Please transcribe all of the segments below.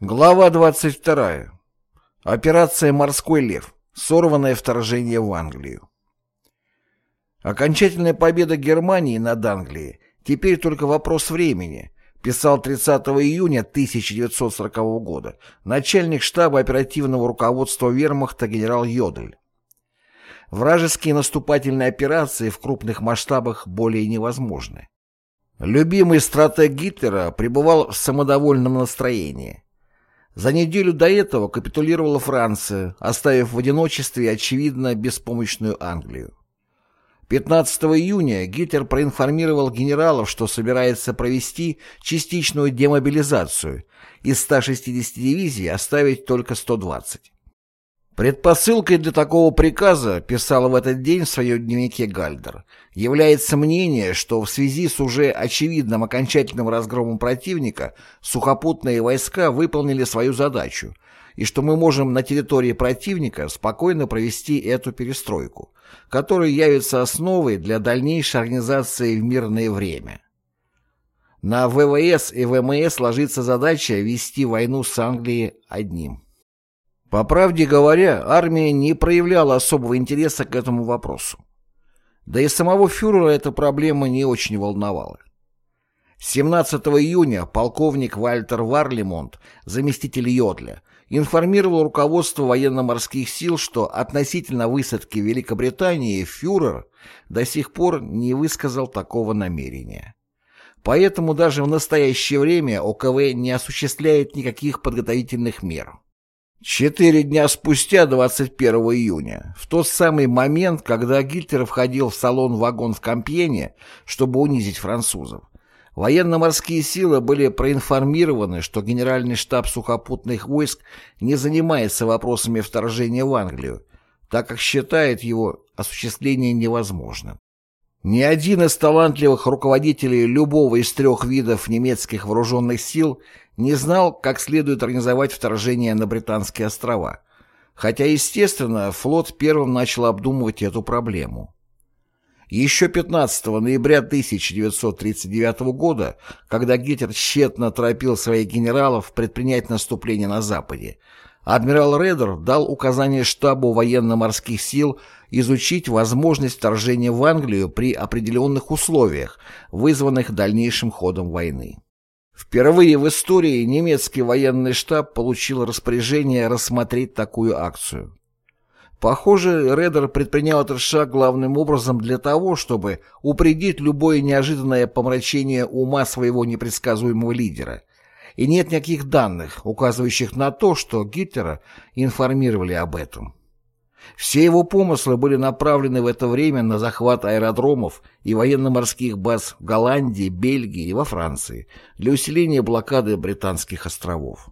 Глава 22. Операция «Морской лев». Сорванное вторжение в Англию. Окончательная победа Германии над Англией теперь только вопрос времени, писал 30 июня 1940 года начальник штаба оперативного руководства вермахта генерал Йодель. Вражеские наступательные операции в крупных масштабах более невозможны. Любимый стратег Гитлера пребывал в самодовольном настроении. За неделю до этого капитулировала Франция, оставив в одиночестве, очевидно, беспомощную Англию. 15 июня Гитлер проинформировал генералов, что собирается провести частичную демобилизацию, из 160 дивизий оставить только 120. Предпосылкой для такого приказа, писал в этот день в своем дневнике Гальдер, является мнение, что в связи с уже очевидным окончательным разгромом противника сухопутные войска выполнили свою задачу, и что мы можем на территории противника спокойно провести эту перестройку, которая явится основой для дальнейшей организации в мирное время. На ВВС и ВМС ложится задача вести войну с Англией одним. По правде говоря, армия не проявляла особого интереса к этому вопросу. Да и самого фюрера эта проблема не очень волновала. 17 июня полковник Вальтер Варлимонт, заместитель Йодля, информировал руководство военно-морских сил, что относительно высадки Великобритании фюрер до сих пор не высказал такого намерения. Поэтому даже в настоящее время ОКВ не осуществляет никаких подготовительных мер. Четыре дня спустя, 21 июня, в тот самый момент, когда Гитлер входил в салон-вагон в Компьене, чтобы унизить французов, военно-морские силы были проинформированы, что Генеральный штаб сухопутных войск не занимается вопросами вторжения в Англию, так как считает его осуществление невозможным. Ни один из талантливых руководителей любого из трех видов немецких вооруженных сил не знал, как следует организовать вторжение на Британские острова, хотя, естественно, флот первым начал обдумывать эту проблему. Еще 15 ноября 1939 года, когда Гитлер тщетно торопил своих генералов предпринять наступление на Западе, адмирал Редер дал указание штабу военно-морских сил изучить возможность вторжения в Англию при определенных условиях, вызванных дальнейшим ходом войны. Впервые в истории немецкий военный штаб получил распоряжение рассмотреть такую акцию. Похоже, Редер предпринял этот шаг главным образом для того, чтобы упредить любое неожиданное помрачение ума своего непредсказуемого лидера. И нет никаких данных, указывающих на то, что Гитлера информировали об этом. Все его помыслы были направлены в это время на захват аэродромов и военно-морских баз в Голландии, Бельгии и во Франции для усиления блокады Британских островов.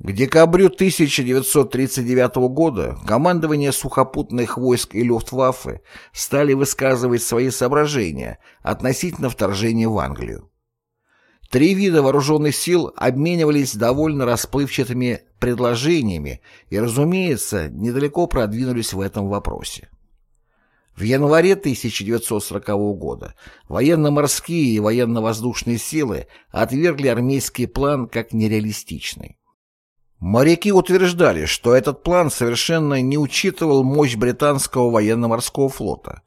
К декабрю 1939 года командование сухопутных войск и Люфтваффе стали высказывать свои соображения относительно вторжения в Англию. Три вида вооруженных сил обменивались довольно расплывчатыми предложениями и, разумеется, недалеко продвинулись в этом вопросе. В январе 1940 года военно-морские и военно-воздушные силы отвергли армейский план как нереалистичный. Моряки утверждали, что этот план совершенно не учитывал мощь британского военно-морского флота,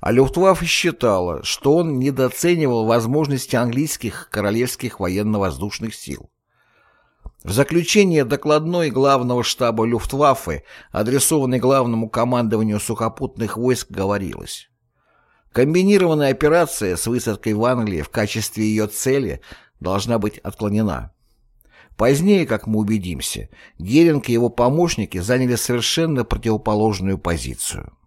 а Люфтваффе считала, что он недооценивал возможности английских королевских военно-воздушных сил. В заключение докладной главного штаба Люфтваффе, адресованной главному командованию сухопутных войск, говорилось. Комбинированная операция с высадкой в Англии в качестве ее цели должна быть отклонена. Позднее, как мы убедимся, Геринг и его помощники заняли совершенно противоположную позицию.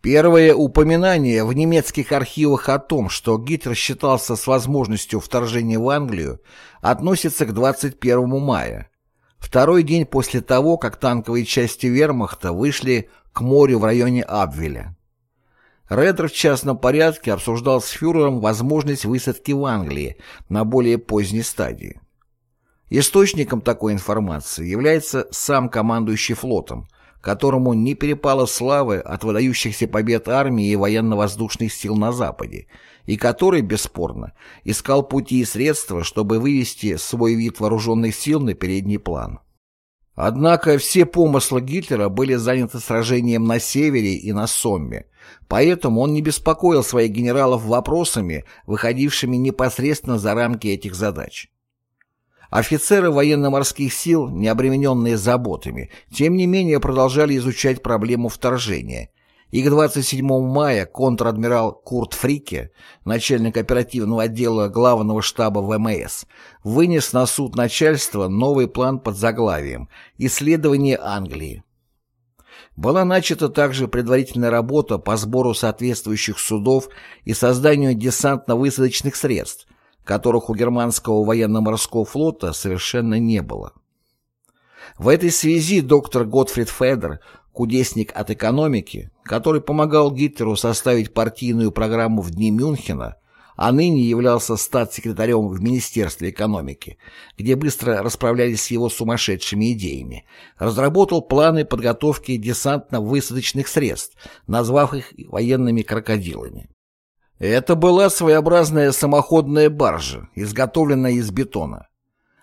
Первое упоминание в немецких архивах о том, что Гитлер считался с возможностью вторжения в Англию, относится к 21 мая, второй день после того, как танковые части вермахта вышли к морю в районе Абвеля. Редер в частном порядке обсуждал с фюрером возможность высадки в Англии на более поздней стадии. Источником такой информации является сам командующий флотом, которому не перепало славы от выдающихся побед армии и военно-воздушных сил на Западе, и который, бесспорно, искал пути и средства, чтобы вывести свой вид вооруженных сил на передний план. Однако все помыслы Гитлера были заняты сражением на севере и на Сомме, поэтому он не беспокоил своих генералов вопросами, выходившими непосредственно за рамки этих задач. Офицеры военно-морских сил, не обремененные заботами, тем не менее продолжали изучать проблему вторжения, и к 27 мая контр-адмирал Курт Фрике, начальник оперативного отдела главного штаба ВМС, вынес на суд начальства новый план под заглавием «Исследование Англии». Была начата также предварительная работа по сбору соответствующих судов и созданию десантно-высадочных средств, которых у германского военно-морского флота совершенно не было. В этой связи доктор Готфрид Федер, кудесник от экономики, который помогал Гитлеру составить партийную программу в дни Мюнхена, а ныне являлся статс-секретарем в Министерстве экономики, где быстро расправлялись с его сумасшедшими идеями, разработал планы подготовки десантно-высадочных средств, назвав их военными крокодилами. Это была своеобразная самоходная баржа, изготовленная из бетона.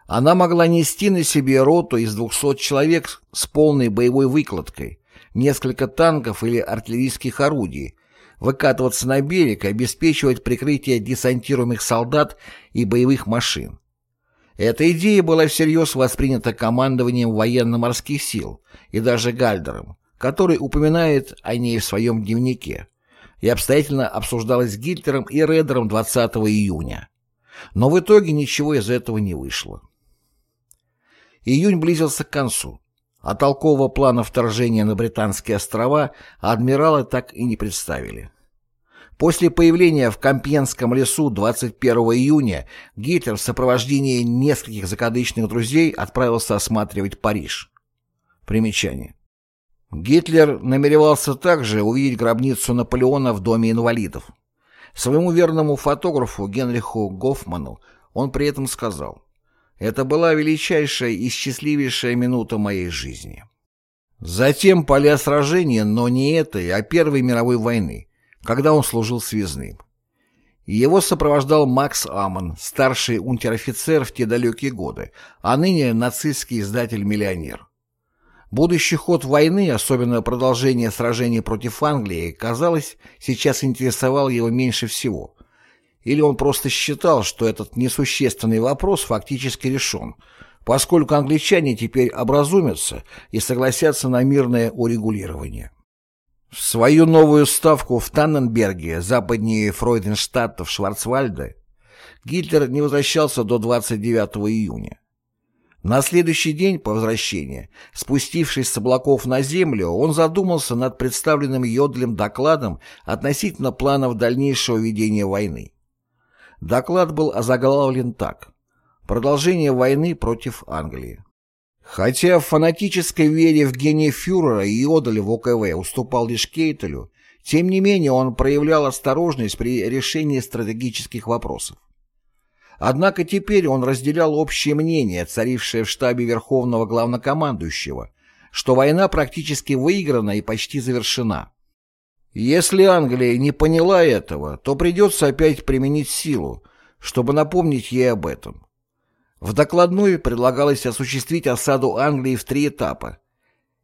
Она могла нести на себе роту из 200 человек с полной боевой выкладкой, несколько танков или артиллерийских орудий, выкатываться на берег и обеспечивать прикрытие десантируемых солдат и боевых машин. Эта идея была всерьез воспринята командованием военно-морских сил и даже Гальдером, который упоминает о ней в своем дневнике и обстоятельно обсуждалась с Гитлером и Редером 20 июня. Но в итоге ничего из этого не вышло. Июнь близился к концу, а толкового плана вторжения на Британские острова адмиралы так и не представили. После появления в Компьенском лесу 21 июня Гитлер в сопровождении нескольких закадычных друзей отправился осматривать Париж. Примечание. Гитлер намеревался также увидеть гробницу Наполеона в Доме инвалидов. Своему верному фотографу Генриху Гофману он при этом сказал «Это была величайшая и счастливейшая минута моей жизни». Затем поля сражения, но не этой, а Первой мировой войны, когда он служил связным. Его сопровождал Макс Амон, старший унтер-офицер в те далекие годы, а ныне нацистский издатель-миллионер. Будущий ход войны, особенно продолжение сражений против Англии, казалось, сейчас интересовал его меньше всего. Или он просто считал, что этот несущественный вопрос фактически решен, поскольку англичане теперь образумятся и согласятся на мирное урегулирование. В свою новую ставку в Танненберге, западнее Фройденштадта в Шварцвальде, Гитлер не возвращался до 29 июня. На следующий день по возвращении, спустившись с облаков на землю, он задумался над представленным Йодлем докладом относительно планов дальнейшего ведения войны. Доклад был озаглавлен так «Продолжение войны против Англии». Хотя в фанатической вере в гения фюрера Йодль в ОКВ уступал лишь Кейтелю, тем не менее он проявлял осторожность при решении стратегических вопросов. Однако теперь он разделял общее мнение, царившее в штабе Верховного Главнокомандующего, что война практически выиграна и почти завершена. Если Англия не поняла этого, то придется опять применить силу, чтобы напомнить ей об этом. В докладной предлагалось осуществить осаду Англии в три этапа.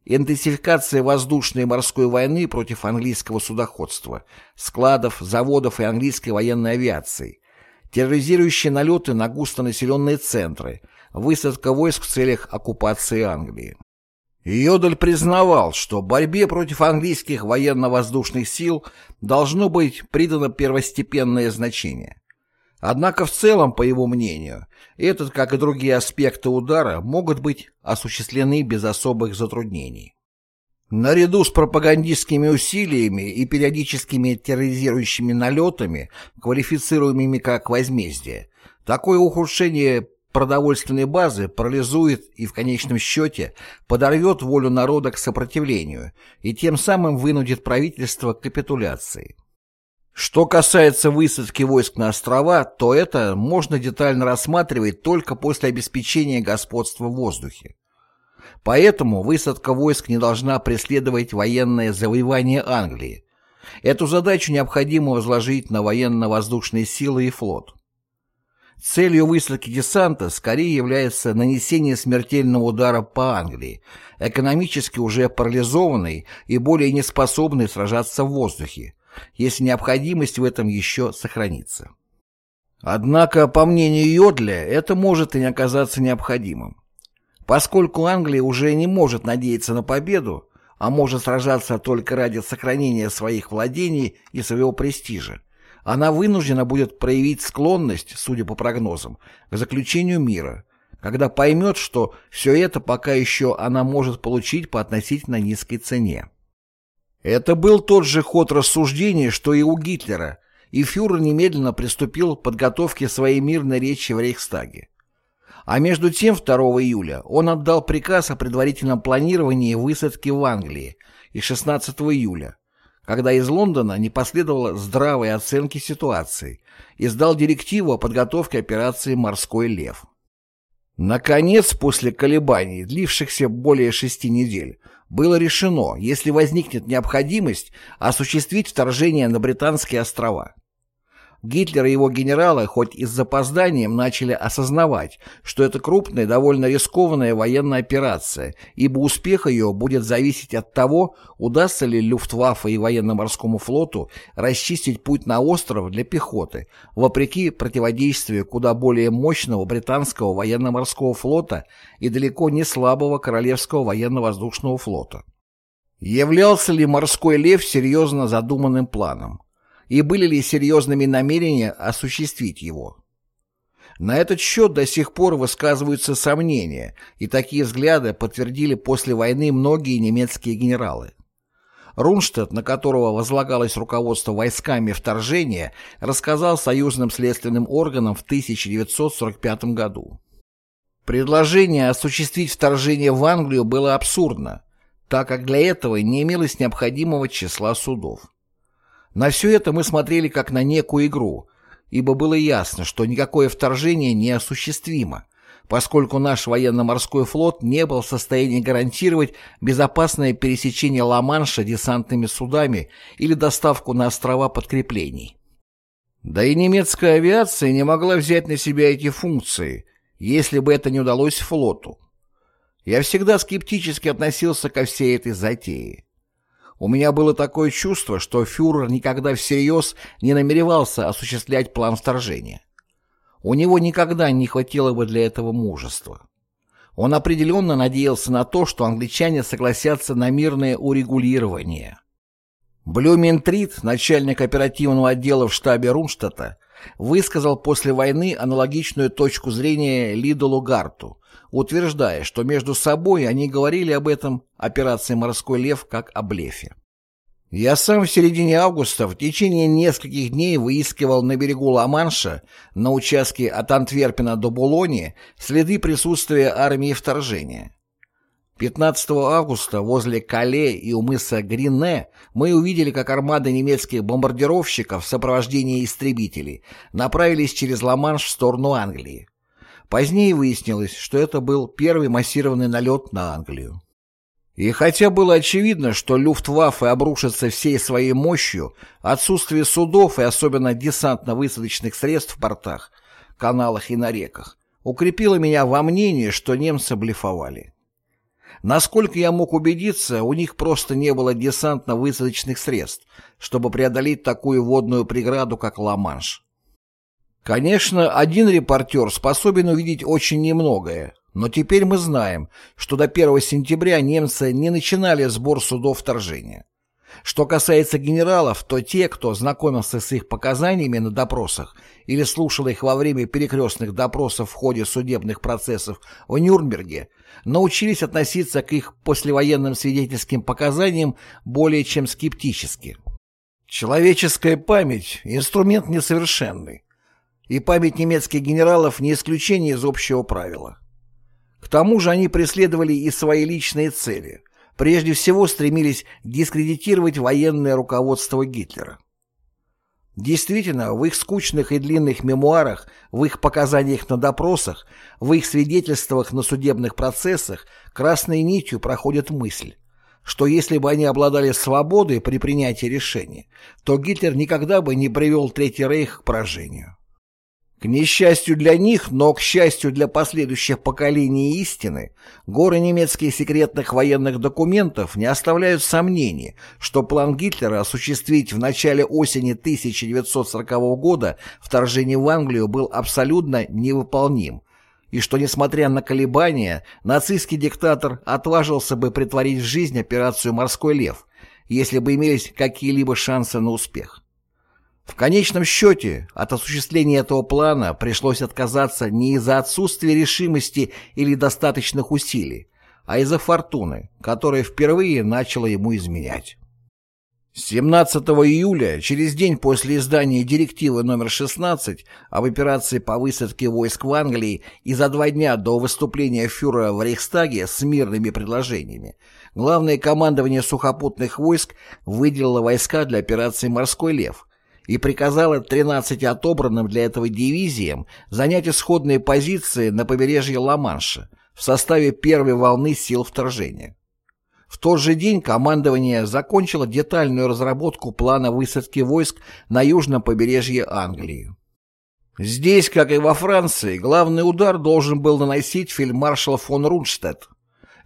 Интенсификация воздушной и морской войны против английского судоходства, складов, заводов и английской военной авиации – терроризирующие налеты на густонаселенные центры, высадка войск в целях оккупации Англии. Йодль признавал, что борьбе против английских военно-воздушных сил должно быть придано первостепенное значение. Однако в целом, по его мнению, этот, как и другие аспекты удара, могут быть осуществлены без особых затруднений. Наряду с пропагандистскими усилиями и периодическими терроризирующими налетами, квалифицируемыми как возмездие, такое ухудшение продовольственной базы парализует и в конечном счете подорвет волю народа к сопротивлению и тем самым вынудит правительство к капитуляции. Что касается высадки войск на острова, то это можно детально рассматривать только после обеспечения господства в воздухе. Поэтому высадка войск не должна преследовать военное завоевание Англии. Эту задачу необходимо возложить на военно-воздушные силы и флот. Целью высадки десанта скорее является нанесение смертельного удара по Англии, экономически уже парализованной и более неспособной сражаться в воздухе, если необходимость в этом еще сохранится. Однако, по мнению Йодля, это может и не оказаться необходимым. Поскольку Англия уже не может надеяться на победу, а может сражаться только ради сохранения своих владений и своего престижа, она вынуждена будет проявить склонность, судя по прогнозам, к заключению мира, когда поймет, что все это пока еще она может получить по относительно низкой цене. Это был тот же ход рассуждений, что и у Гитлера, и фюрер немедленно приступил к подготовке своей мирной речи в Рейхстаге. А между тем 2 июля он отдал приказ о предварительном планировании высадки в Англии и 16 июля, когда из Лондона не последовало здравой оценки ситуации, издал директиву о подготовке операции «Морской лев». Наконец, после колебаний, длившихся более шести недель, было решено, если возникнет необходимость, осуществить вторжение на Британские острова. Гитлер и его генералы хоть и с запозданием начали осознавать, что это крупная, довольно рискованная военная операция, ибо успех ее будет зависеть от того, удастся ли Люфтваффе и военно-морскому флоту расчистить путь на остров для пехоты, вопреки противодействию куда более мощного британского военно-морского флота и далеко не слабого Королевского военно-воздушного флота. Являлся ли морской лев серьезно задуманным планом? И были ли серьезными намерения осуществить его. На этот счет до сих пор высказываются сомнения, и такие взгляды подтвердили после войны многие немецкие генералы. Рунштадт, на которого возлагалось руководство войсками вторжения, рассказал союзным следственным органам в 1945 году. Предложение осуществить вторжение в Англию было абсурдно, так как для этого не имелось необходимого числа судов. На все это мы смотрели как на некую игру, ибо было ясно, что никакое вторжение не осуществимо, поскольку наш военно-морской флот не был в состоянии гарантировать безопасное пересечение Ла-Манша десантными судами или доставку на острова подкреплений. Да и немецкая авиация не могла взять на себя эти функции, если бы это не удалось флоту. Я всегда скептически относился ко всей этой затее. У меня было такое чувство, что фюрер никогда всерьез не намеревался осуществлять план вторжения. У него никогда не хватило бы для этого мужества. Он определенно надеялся на то, что англичане согласятся на мирное урегулирование. Блюментрит, начальник оперативного отдела в штабе Рунштадта, высказал после войны аналогичную точку зрения Лидолу Гарту, утверждая, что между собой они говорили об этом операции «Морской лев» как о блефе. Я сам в середине августа в течение нескольких дней выискивал на берегу Ла-Манша, на участке от Антверпена до Булони, следы присутствия армии вторжения. 15 августа возле Кале и у мыса Гринне мы увидели, как армада немецких бомбардировщиков в сопровождении истребителей направились через Ла-Манш в сторону Англии. Позднее выяснилось, что это был первый массированный налет на Англию. И хотя было очевидно, что Люфтваффе обрушится всей своей мощью, отсутствие судов и особенно десантно-высадочных средств в портах, каналах и на реках, укрепило меня во мнении, что немцы блефовали. Насколько я мог убедиться, у них просто не было десантно-высадочных средств, чтобы преодолеть такую водную преграду, как Ла-Манш. Конечно, один репортер способен увидеть очень немногое, но теперь мы знаем, что до 1 сентября немцы не начинали сбор судов вторжения. Что касается генералов, то те, кто знакомился с их показаниями на допросах или слушал их во время перекрестных допросов в ходе судебных процессов в Нюрнберге, научились относиться к их послевоенным свидетельским показаниям более чем скептически. Человеческая память – инструмент несовершенный и память немецких генералов не исключение из общего правила. К тому же они преследовали и свои личные цели. Прежде всего стремились дискредитировать военное руководство Гитлера. Действительно, в их скучных и длинных мемуарах, в их показаниях на допросах, в их свидетельствах на судебных процессах красной нитью проходит мысль, что если бы они обладали свободой при принятии решения, то Гитлер никогда бы не привел Третий Рейх к поражению. К несчастью для них, но к счастью для последующих поколений истины, горы немецких секретных военных документов не оставляют сомнений, что план Гитлера осуществить в начале осени 1940 года вторжение в Англию был абсолютно невыполним, и что, несмотря на колебания, нацистский диктатор отважился бы притворить в жизнь операцию «Морской лев», если бы имелись какие-либо шансы на успех. В конечном счете, от осуществления этого плана пришлось отказаться не из-за отсутствия решимости или достаточных усилий, а из-за фортуны, которая впервые начала ему изменять. 17 июля, через день после издания директивы номер 16 об операции по высадке войск в Англии и за два дня до выступления фюрера в Рейхстаге с мирными предложениями, Главное командование сухопутных войск выделило войска для операции «Морской лев», и приказала 13 отобранным для этого дивизиям занять исходные позиции на побережье Ла-Манша в составе первой волны сил вторжения. В тот же день командование закончило детальную разработку плана высадки войск на южном побережье Англии. Здесь, как и во Франции, главный удар должен был наносить фельдмаршал фон Рунштадт.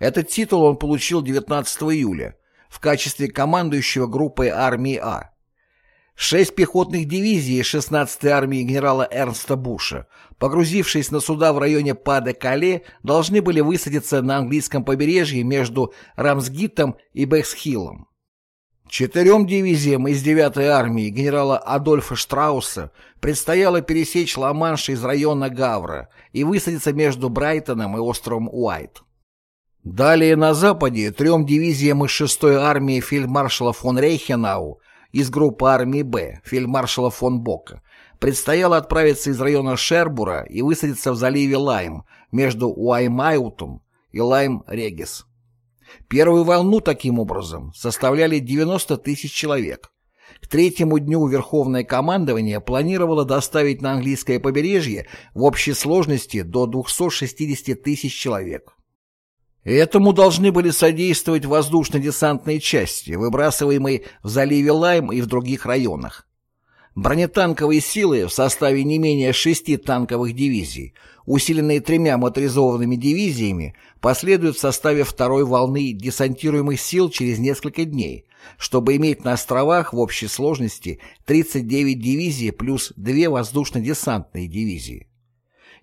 Этот титул он получил 19 июля в качестве командующего группой армии А. Шесть пехотных дивизий 16-й армии генерала Эрнста Буша, погрузившись на суда в районе Паде-Кале, должны были высадиться на английском побережье между Рамсгитом и Бексхиллом. Четырем дивизиям из 9-й армии генерала Адольфа Штрауса предстояло пересечь Ла-Манш из района Гавра и высадиться между Брайтоном и островом Уайт. Далее на западе трем дивизиям из 6-й армии фельдмаршала фон Рейхенау из группы армии «Б» фельдмаршала фон Бока предстояло отправиться из района Шербура и высадиться в заливе Лайм между Уаймаутом и Лайм-Регис. Первую волну, таким образом, составляли 90 тысяч человек. К третьему дню Верховное командование планировало доставить на английское побережье в общей сложности до 260 тысяч человек. Этому должны были содействовать воздушно-десантные части, выбрасываемые в заливе Лайм и в других районах. Бронетанковые силы в составе не менее шести танковых дивизий, усиленные тремя моторизованными дивизиями, последуют в составе второй волны десантируемых сил через несколько дней, чтобы иметь на островах в общей сложности 39 дивизий плюс две воздушно-десантные дивизии.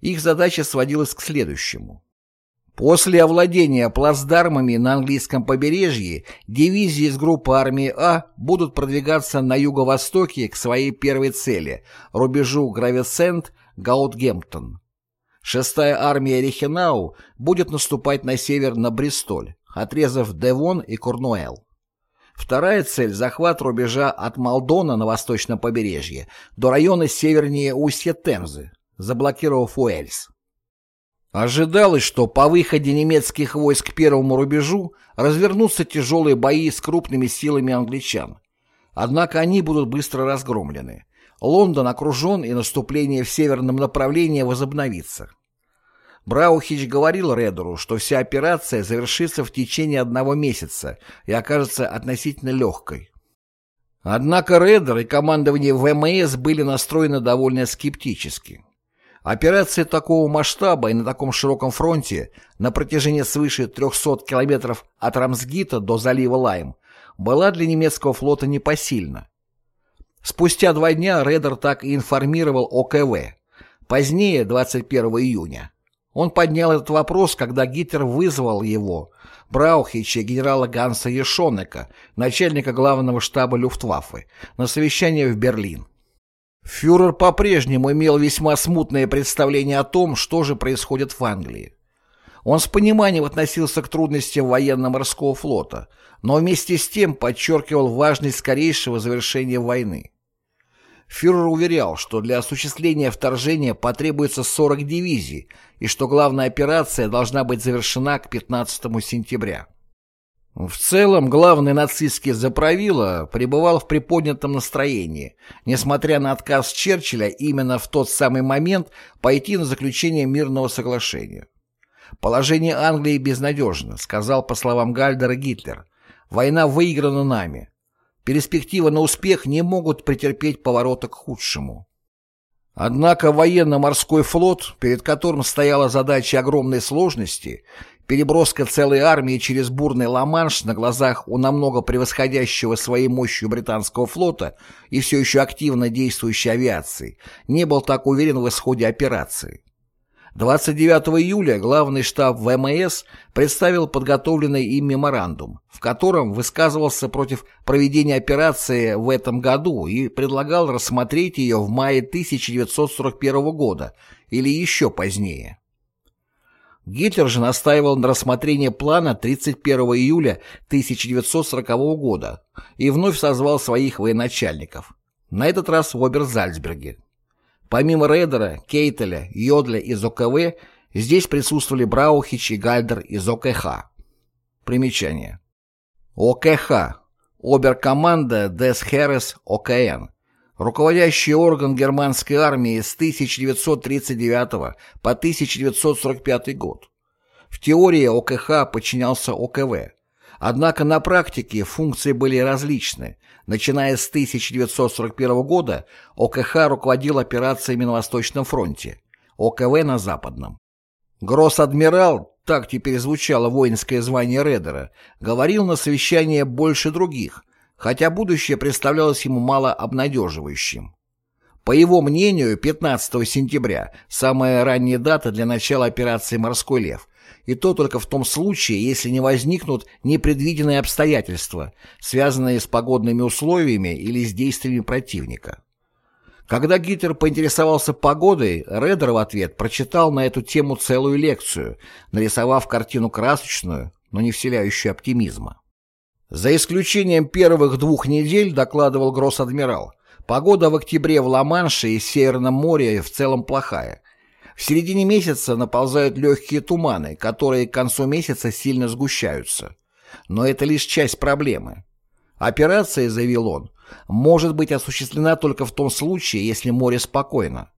Их задача сводилась к следующему. После овладения плацдармами на английском побережье дивизии из группы армии А будут продвигаться на юго-востоке к своей первой цели – рубежу Гравесент-Гаутгемптон. Шестая армия Рихенау будет наступать на север на Бристоль, отрезав Девон и Корнуэлл. Вторая цель – захват рубежа от Малдона на восточном побережье до района севернее устья Темзы, заблокировав Уэльс. Ожидалось, что по выходе немецких войск к первому рубежу развернутся тяжелые бои с крупными силами англичан. Однако они будут быстро разгромлены. Лондон окружен, и наступление в северном направлении возобновится. Браухич говорил Редеру, что вся операция завершится в течение одного месяца и окажется относительно легкой. Однако Редер и командование ВМС были настроены довольно скептически. Операция такого масштаба и на таком широком фронте на протяжении свыше 300 километров от Рамсгита до залива Лайм была для немецкого флота непосильна. Спустя два дня Редер так и информировал ОКВ. Позднее, 21 июня, он поднял этот вопрос, когда Гитлер вызвал его, Браухича генерала Ганса Ешонека, начальника главного штаба Люфтваффе, на совещание в Берлин. Фюрер по-прежнему имел весьма смутное представление о том, что же происходит в Англии. Он с пониманием относился к трудностям военно-морского флота, но вместе с тем подчеркивал важность скорейшего завершения войны. Фюрер уверял, что для осуществления вторжения потребуется 40 дивизий и что главная операция должна быть завершена к 15 сентября. В целом, главный нацистский заправила пребывал в приподнятом настроении, несмотря на отказ Черчилля именно в тот самый момент пойти на заключение мирного соглашения. «Положение Англии безнадежно», — сказал по словам Гальдера Гитлер. «Война выиграна нами. Перспективы на успех не могут претерпеть поворота к худшему». Однако военно-морской флот, перед которым стояла задача огромной сложности, переброска целой армии через бурный Ла-Манш на глазах у намного превосходящего своей мощью британского флота и все еще активно действующей авиации, не был так уверен в исходе операции. 29 июля главный штаб ВМС представил подготовленный им меморандум, в котором высказывался против проведения операции в этом году и предлагал рассмотреть ее в мае 1941 года или еще позднее. Гитлер же настаивал на рассмотрении плана 31 июля 1940 года и вновь созвал своих военачальников, на этот раз в Оберзальцберге. Помимо Рейдера, Кейтеля, Йодля из ОКВ, здесь присутствовали Браухич и Гальдер из ОКХ. Примечание. ОКХ. Оберкоманда Дес Херес ОКН. Руководящий орган германской армии с 1939 по 1945 год. В теории ОКХ подчинялся ОКВ. Однако на практике функции были различны, Начиная с 1941 года ОКХ руководил операциями на Восточном фронте, ОКВ на Западном. Гросс-адмирал, так теперь звучало воинское звание Редера, говорил на совещании больше других, хотя будущее представлялось ему мало обнадеживающим. По его мнению, 15 сентября – самая ранняя дата для начала операции «Морской лев», и то только в том случае, если не возникнут непредвиденные обстоятельства, связанные с погодными условиями или с действиями противника. Когда Гитлер поинтересовался погодой, Редер в ответ прочитал на эту тему целую лекцию, нарисовав картину красочную, но не вселяющую оптимизма. За исключением первых двух недель, докладывал гросс-адмирал, погода в октябре в Ла-Манше и Северном море в целом плохая, в середине месяца наползают легкие туманы, которые к концу месяца сильно сгущаются. Но это лишь часть проблемы. Операция, заявил он, может быть осуществлена только в том случае, если море спокойно.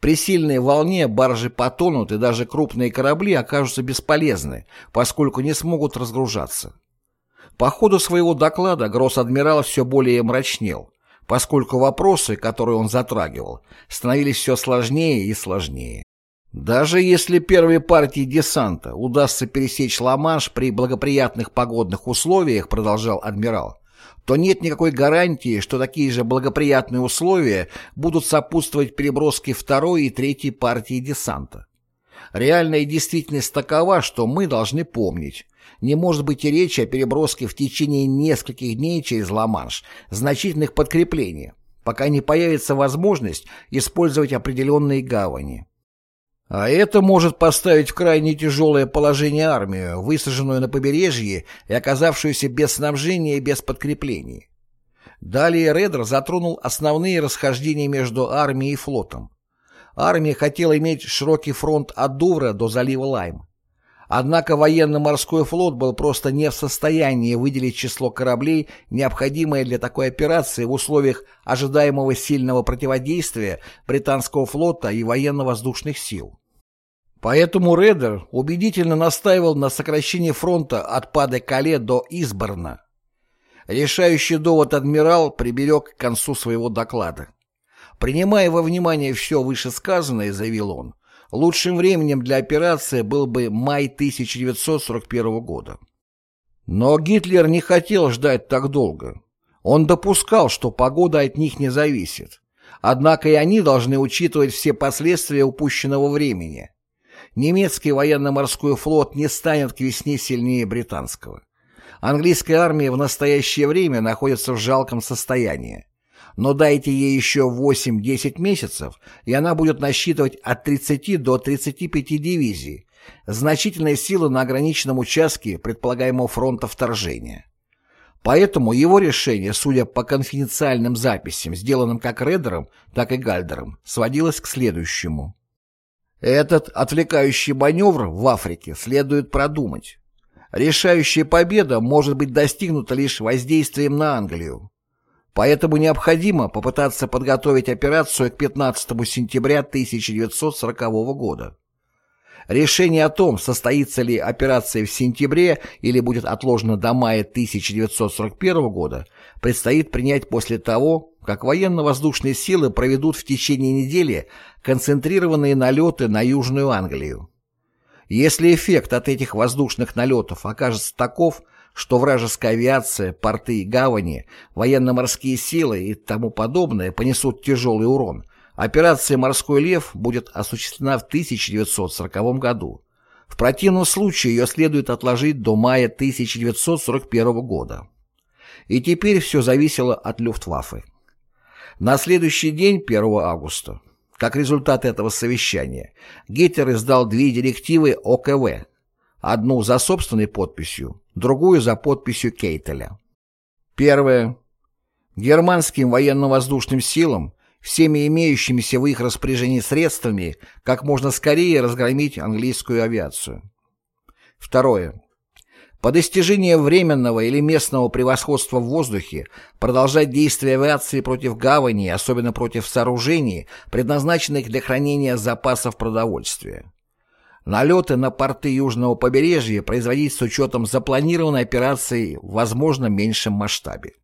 При сильной волне баржи потонут и даже крупные корабли окажутся бесполезны, поскольку не смогут разгружаться. По ходу своего доклада гросс-адмирал все более мрачнел, поскольку вопросы, которые он затрагивал, становились все сложнее и сложнее. Даже если первой партии десанта удастся пересечь Ла-Манш при благоприятных погодных условиях, продолжал адмирал, то нет никакой гарантии, что такие же благоприятные условия будут сопутствовать переброске второй и третьей партии десанта. Реальная действительность такова, что мы должны помнить, не может быть и речи о переброске в течение нескольких дней через Ла-Манш значительных подкреплений, пока не появится возможность использовать определенные гавани. А это может поставить в крайне тяжелое положение армию, высаженную на побережье и оказавшуюся без снабжения и без подкреплений. Далее Редер затронул основные расхождения между армией и флотом. Армия хотела иметь широкий фронт от Дувра до залива Лайм. Однако военно-морской флот был просто не в состоянии выделить число кораблей, необходимое для такой операции в условиях ожидаемого сильного противодействия британского флота и военно-воздушных сил. Поэтому Редер убедительно настаивал на сокращении фронта от Паде-Кале до Изборна. Решающий довод адмирал приберег к концу своего доклада. Принимая во внимание все вышесказанное, заявил он, лучшим временем для операции был бы май 1941 года. Но Гитлер не хотел ждать так долго. Он допускал, что погода от них не зависит. Однако и они должны учитывать все последствия упущенного времени немецкий военно-морской флот не станет к весне сильнее британского. Английская армия в настоящее время находится в жалком состоянии. Но дайте ей еще 8-10 месяцев, и она будет насчитывать от 30 до 35 дивизий, значительные силы на ограниченном участке предполагаемого фронта вторжения. Поэтому его решение, судя по конфиденциальным записям, сделанным как Редером, так и Гальдером, сводилось к следующему. Этот отвлекающий маневр в Африке следует продумать. Решающая победа может быть достигнута лишь воздействием на Англию. Поэтому необходимо попытаться подготовить операцию к 15 сентября 1940 года. Решение о том, состоится ли операция в сентябре или будет отложена до мая 1941 года, предстоит принять после того, как военно-воздушные силы проведут в течение недели концентрированные налеты на Южную Англию. Если эффект от этих воздушных налетов окажется таков, что вражеская авиация, порты и гавани, военно-морские силы и тому подобное понесут тяжелый урон, Операция «Морской лев» будет осуществлена в 1940 году. В противном случае ее следует отложить до мая 1941 года. И теперь все зависело от Люфтваффе. На следующий день, 1 августа, как результат этого совещания, Гитлер издал две директивы ОКВ, одну за собственной подписью, другую за подписью Кейтеля. Первое. Германским военно-воздушным силам всеми имеющимися в их распоряжении средствами как можно скорее разгромить английскую авиацию. Второе. По достижении временного или местного превосходства в воздухе продолжать действия авиации против гавани, особенно против сооружений, предназначенных для хранения запасов продовольствия. Налеты на порты южного побережья производить с учетом запланированной операции в возможно меньшем масштабе.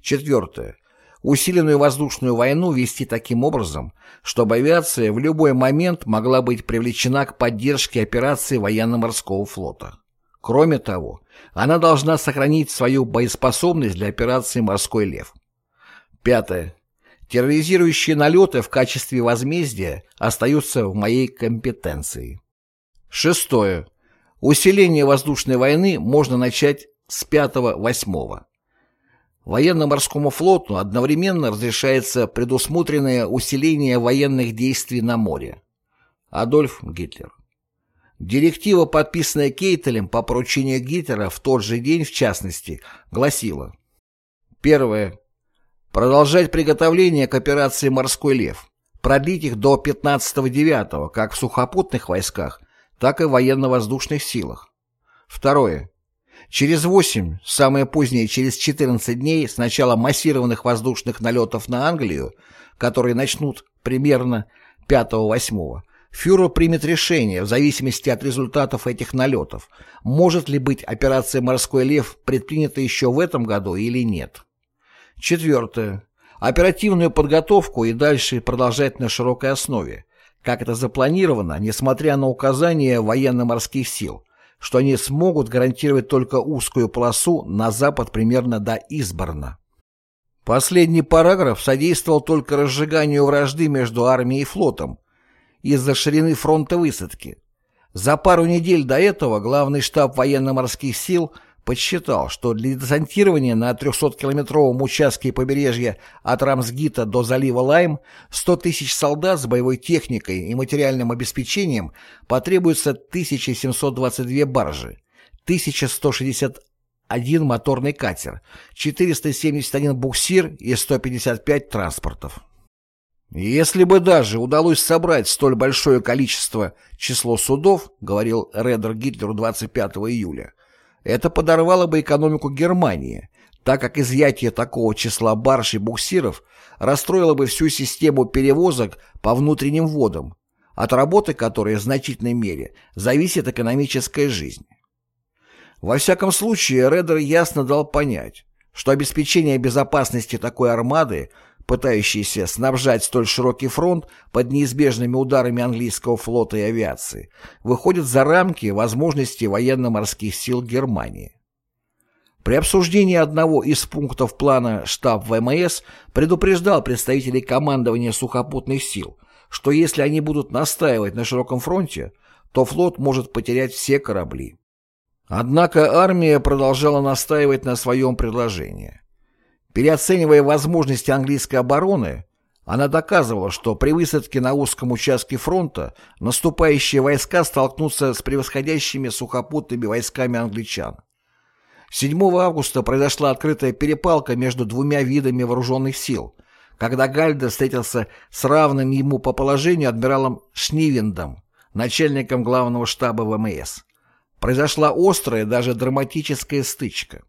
Четвертое усиленную воздушную войну вести таким образом, чтобы авиация в любой момент могла быть привлечена к поддержке операции военно-морского флота. Кроме того, она должна сохранить свою боеспособность для операции «Морской лев». Пятое. Терроризирующие налеты в качестве возмездия остаются в моей компетенции. Шестое. Усиление воздушной войны можно начать с 5-8. Военно-морскому флоту одновременно разрешается предусмотренное усиление военных действий на море. Адольф Гитлер. Директива, подписанная Кейтелем по поручению Гитлера в тот же день, в частности, гласила Первое. Продолжать приготовление к операции «Морской лев», продлить их до 15-9 как в сухопутных войсках, так и в военно-воздушных силах. Второе. Через 8, самое позднее через 14 дней с начала массированных воздушных налетов на Англию, которые начнут примерно 5-8, фюрер примет решение в зависимости от результатов этих налетов, может ли быть операция «Морской лев» предпринята еще в этом году или нет. Четвертое. Оперативную подготовку и дальше продолжать на широкой основе, как это запланировано, несмотря на указания военно-морских сил – что они смогут гарантировать только узкую полосу на запад примерно до Изборна. Последний параграф содействовал только разжиганию вражды между армией и флотом из-за ширины фронта высадки. За пару недель до этого главный штаб военно-морских сил – подсчитал, что для десантирования на 300-километровом участке побережья от Рамсгита до залива Лайм 100 тысяч солдат с боевой техникой и материальным обеспечением потребуется 1722 баржи, 1161 моторный катер, 471 буксир и 155 транспортов. «Если бы даже удалось собрать столь большое количество число судов, — говорил Редер Гитлеру 25 июля, это подорвало бы экономику Германии, так как изъятие такого числа барж и буксиров расстроило бы всю систему перевозок по внутренним водам, от работы которой в значительной мере зависит экономическая жизнь. Во всяком случае, Редер ясно дал понять, что обеспечение безопасности такой армады пытающийся снабжать столь широкий фронт под неизбежными ударами английского флота и авиации, выходит за рамки возможностей военно-морских сил Германии. При обсуждении одного из пунктов плана штаб ВМС предупреждал представителей командования сухопутных сил, что если они будут настаивать на широком фронте, то флот может потерять все корабли. Однако армия продолжала настаивать на своем предложении. Переоценивая возможности английской обороны, она доказывала, что при высадке на узком участке фронта наступающие войска столкнутся с превосходящими сухопутными войсками англичан. 7 августа произошла открытая перепалка между двумя видами вооруженных сил, когда Гальдер встретился с равным ему по положению адмиралом Шнивендом, начальником главного штаба ВМС. произошла острая, даже драматическая стычка.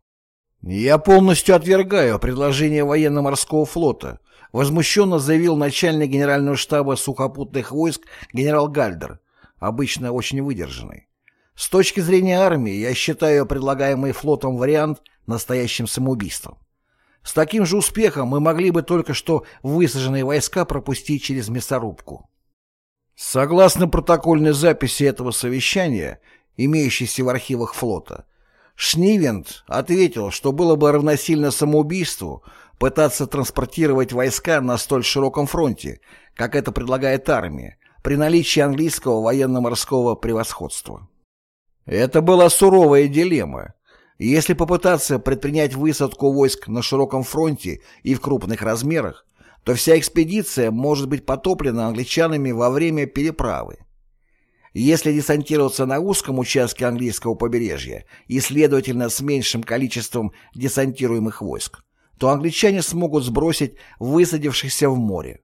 «Я полностью отвергаю предложение военно-морского флота», возмущенно заявил начальник генерального штаба сухопутных войск генерал Гальдер, обычно очень выдержанный. С точки зрения армии, я считаю предлагаемый флотом вариант настоящим самоубийством. С таким же успехом мы могли бы только что высаженные войска пропустить через мясорубку. Согласно протокольной записи этого совещания, имеющейся в архивах флота, Шнивент ответил, что было бы равносильно самоубийству пытаться транспортировать войска на столь широком фронте, как это предлагает армия, при наличии английского военно-морского превосходства. Это была суровая дилемма. Если попытаться предпринять высадку войск на широком фронте и в крупных размерах, то вся экспедиция может быть потоплена англичанами во время переправы. Если десантироваться на узком участке английского побережья и, следовательно, с меньшим количеством десантируемых войск, то англичане смогут сбросить высадившихся в море.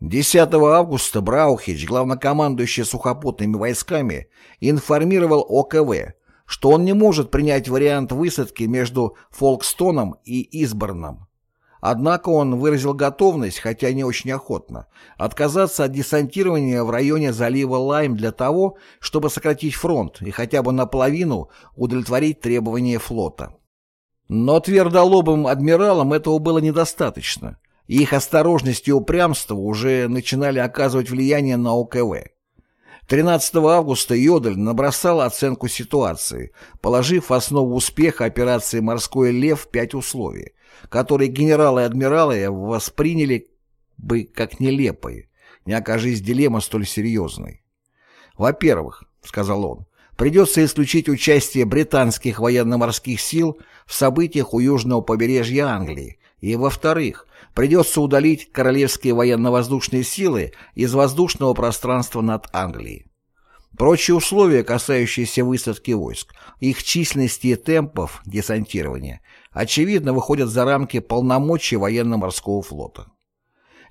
10 августа Браухич, главнокомандующий сухопутными войсками, информировал ОКВ, что он не может принять вариант высадки между Фолкстоном и Изборном. Однако он выразил готовность, хотя не очень охотно, отказаться от десантирования в районе залива Лайм для того, чтобы сократить фронт и хотя бы наполовину удовлетворить требования флота. Но твердолобым адмиралам этого было недостаточно и их осторожность и упрямство уже начинали оказывать влияние на ОКВ. 13 августа Йодель набросал оценку ситуации, положив в основу успеха операции «Морской лев» пять условий, которые генералы и адмиралы восприняли бы как нелепые, не окажись дилемма столь серьезной. «Во-первых, — сказал он, — придется исключить участие британских военно-морских сил в событиях у южного побережья Англии, и, во-вторых, придется удалить королевские военно-воздушные силы из воздушного пространства над Англией. Прочие условия, касающиеся высадки войск, их численности и темпов десантирования, очевидно выходят за рамки полномочий военно-морского флота.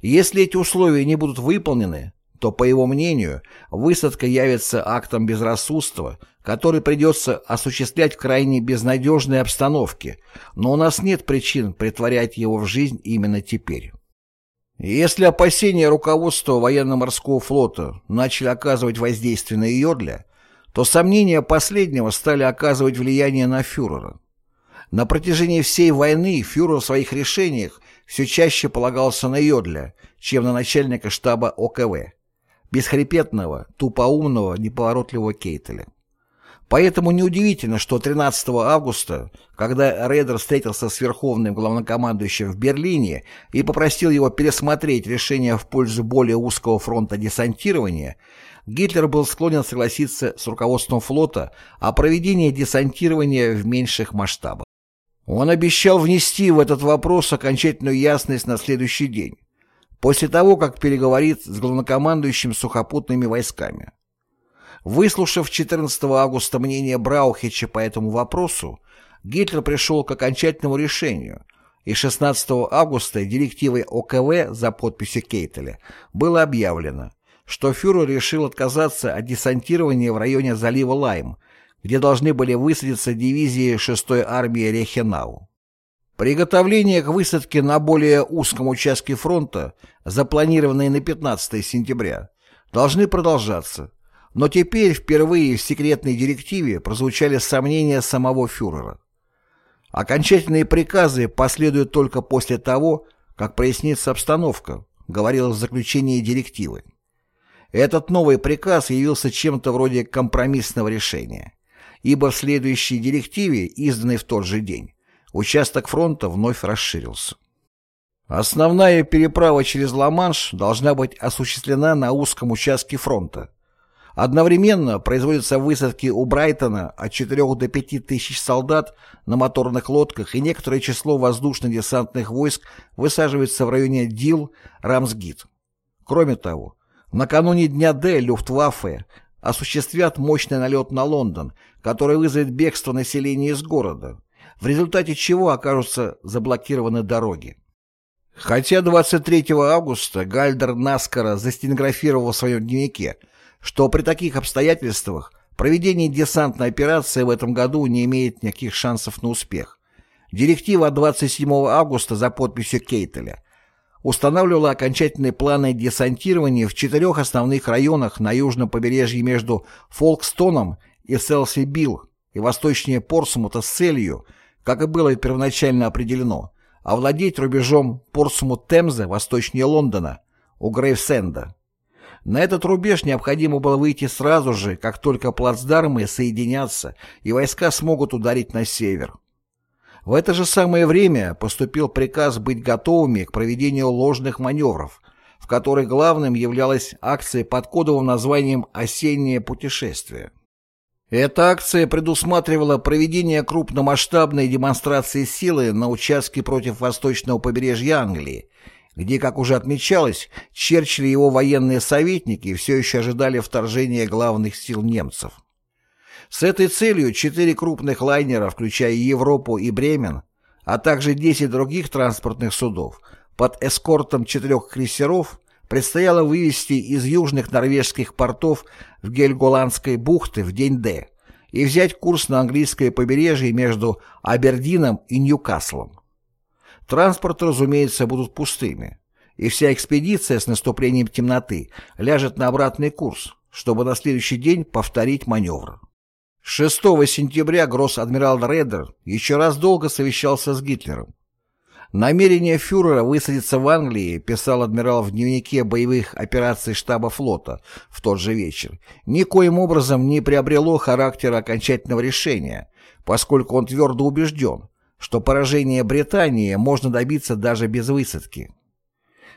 Если эти условия не будут выполнены, то, по его мнению, высадка явится актом безрассудства, который придется осуществлять в крайне безнадежной обстановке, но у нас нет причин притворять его в жизнь именно теперь. Если опасения руководства военно-морского флота начали оказывать воздействие на Йодля, то сомнения последнего стали оказывать влияние на фюрера. На протяжении всей войны фюрер в своих решениях все чаще полагался на Йодля, чем на начальника штаба ОКВ бесхребетного, тупоумного, неповоротливого Кейтеля. Поэтому неудивительно, что 13 августа, когда Рейдер встретился с верховным главнокомандующим в Берлине и попросил его пересмотреть решение в пользу более узкого фронта десантирования, Гитлер был склонен согласиться с руководством флота о проведении десантирования в меньших масштабах. Он обещал внести в этот вопрос окончательную ясность на следующий день после того, как переговорит с главнокомандующим сухопутными войсками. Выслушав 14 августа мнение Браухича по этому вопросу, Гитлер пришел к окончательному решению, и 16 августа директивой ОКВ за подписью Кейтеля было объявлено, что фюрер решил отказаться от десантирования в районе залива Лайм, где должны были высадиться дивизии 6-й армии Рехенау. Приготовления к высадке на более узком участке фронта, запланированные на 15 сентября, должны продолжаться, но теперь впервые в секретной директиве прозвучали сомнения самого фюрера. Окончательные приказы последуют только после того, как прояснится обстановка, говорилось в заключении директивы. Этот новый приказ явился чем-то вроде компромиссного решения, ибо в следующей директиве, изданной в тот же день, участок фронта вновь расширился. Основная переправа через Ла-Манш должна быть осуществлена на узком участке фронта. Одновременно производятся высадки у Брайтона от 4 до 5 тысяч солдат на моторных лодках и некоторое число воздушно-десантных войск высаживается в районе Дил, Рамсгит. Кроме того, накануне Дня Д Люфтваффе осуществят мощный налет на Лондон, который вызовет бегство населения из города, в результате чего окажутся заблокированы дороги. Хотя 23 августа Гальдер наскоро застенографировал в своем дневнике, что при таких обстоятельствах Проведение десантной операции в этом году не имеет никаких шансов на успех. Директива 27 августа за подписью Кейтеля устанавливала окончательные планы десантирования в четырех основных районах на южном побережье между Фолкстоном и Селси-Билл и восточнее Порсмута с целью, как и было первоначально определено, овладеть рубежом Портсмут-Темза восточнее Лондона, у Грейвсенда. На этот рубеж необходимо было выйти сразу же, как только плацдармы соединятся и войска смогут ударить на север. В это же самое время поступил приказ быть готовыми к проведению ложных маневров, в которых главным являлась акция под кодовым названием «Осеннее путешествие». Эта акция предусматривала проведение крупномасштабной демонстрации силы на участке против восточного побережья Англии, где, как уже отмечалось, Черчилль и его военные советники все еще ожидали вторжения главных сил немцев. С этой целью четыре крупных лайнера, включая Европу и Бремен, а также 10 других транспортных судов, под эскортом четырех крейсеров предстояло вывести из южных норвежских портов в Гельголандской бухты в день Д и взять курс на английское побережье между Абердином и Ньюкаслом. Транспорт, разумеется, будут пустыми, и вся экспедиция с наступлением темноты ляжет на обратный курс, чтобы на следующий день повторить маневр. 6 сентября гросс-адмирал Реддер еще раз долго совещался с Гитлером. Намерение фюрера высадиться в Англии, писал адмирал в дневнике боевых операций штаба флота в тот же вечер, никоим образом не приобрело характера окончательного решения, поскольку он твердо убежден, что поражение Британии можно добиться даже без высадки.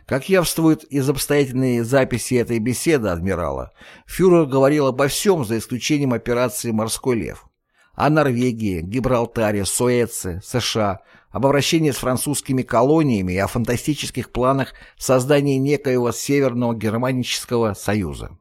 Как явствует из обстоятельной записи этой беседы адмирала, фюрер говорил обо всем, за исключением операции «Морской лев». О Норвегии, Гибралтаре, Суэце, США, об обращении с французскими колониями и о фантастических планах создания некоего Северного Германического Союза.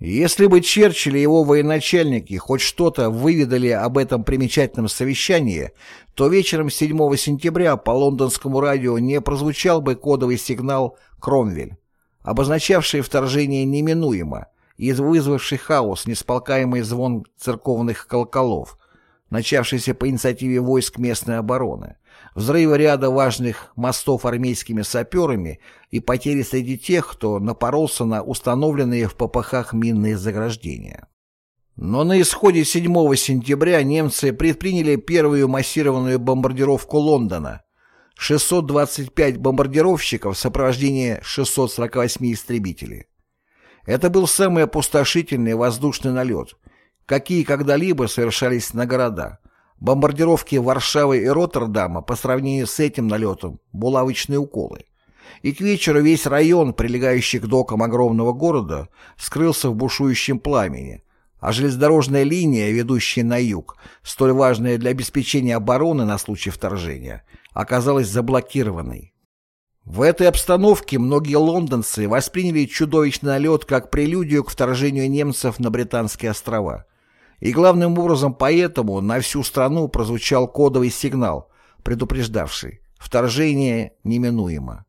Если бы Черчилль и его военачальники хоть что-то выведали об этом примечательном совещании, то вечером 7 сентября по лондонскому радио не прозвучал бы кодовый сигнал «Кромвель», обозначавший вторжение неминуемо и вызвавший хаос, неспалкаемый звон церковных колоколов, начавшийся по инициативе войск местной обороны, взрывы ряда важных мостов армейскими саперами и потери среди тех, кто напоролся на установленные в попахах минные заграждения. Но на исходе 7 сентября немцы предприняли первую массированную бомбардировку Лондона. 625 бомбардировщиков в сопровождении 648 истребителей. Это был самый опустошительный воздушный налет, какие когда-либо совершались на города. Бомбардировки Варшавы и Роттердама по сравнению с этим налетом – булавочные уколы. И к вечеру весь район, прилегающий к докам огромного города, скрылся в бушующем пламени, а железнодорожная линия, ведущая на юг, столь важная для обеспечения обороны на случай вторжения, оказалась заблокированной. В этой обстановке многие лондонцы восприняли чудовищный налет как прелюдию к вторжению немцев на Британские острова. И главным образом поэтому на всю страну прозвучал кодовый сигнал, предупреждавший «вторжение неминуемо».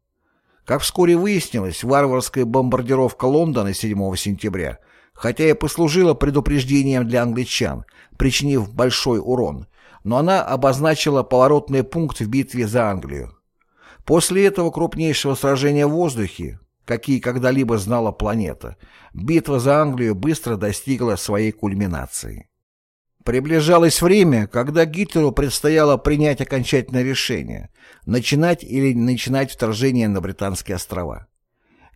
Как вскоре выяснилось, варварская бомбардировка Лондона 7 сентября – хотя и послужила предупреждением для англичан, причинив большой урон, но она обозначила поворотный пункт в битве за Англию. После этого крупнейшего сражения в воздухе, какие когда-либо знала планета, битва за Англию быстро достигла своей кульминации. Приближалось время, когда Гитлеру предстояло принять окончательное решение – начинать или не начинать вторжение на Британские острова.